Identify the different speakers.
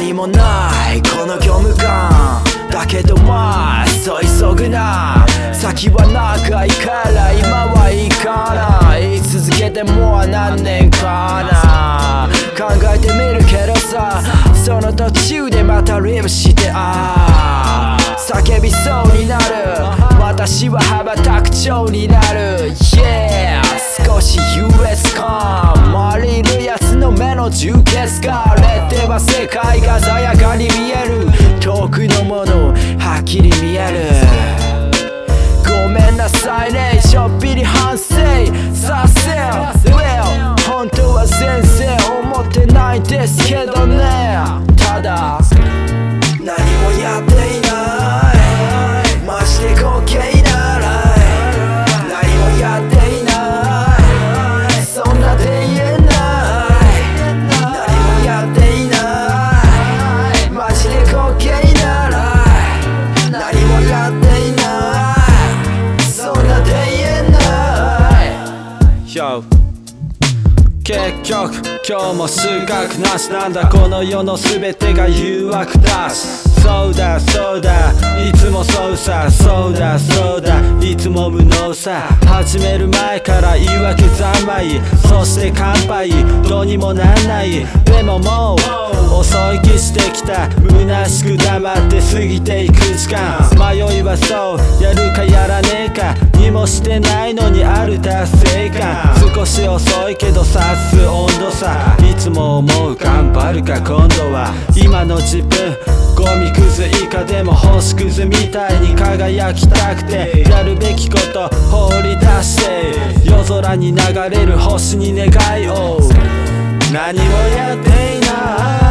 Speaker 1: 何もないこの業務感だけどまあそう急ぐな先は長いから今はいいかな言い続けてもう何年かな考えてみるけどさその途中でまたリブしてああ叫びそうになる。私は羽ばたく蝶になる。充血がれては世界が鮮やかに見える。遠くのものはっきり見える。ごめんなさいね。ちょっぴり反省。させ。よ Well 本当は全然思ってないですけどね。ただ
Speaker 2: 結局今日も数学なしなんだ。この世の全てが誘惑だ。そうだそうだ。いつもそうさ。そうだそうだ。いつも無能さ。始める前から言い訳三昧。そして乾杯。どうにもなんない。でももう遅い気してきた。虚しく黙って過ぎていく時間。迷いはそう。やるかやらねえか。にもしてないのにある達成感。少し遅いけど察す温度差いつも思う頑張るか今度は今の自分ゴミくず以下でも星くずみたいに輝きたくてやるべきこと放り出して夜空に流れる星に願いを何もやっていない